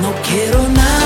No quiero nada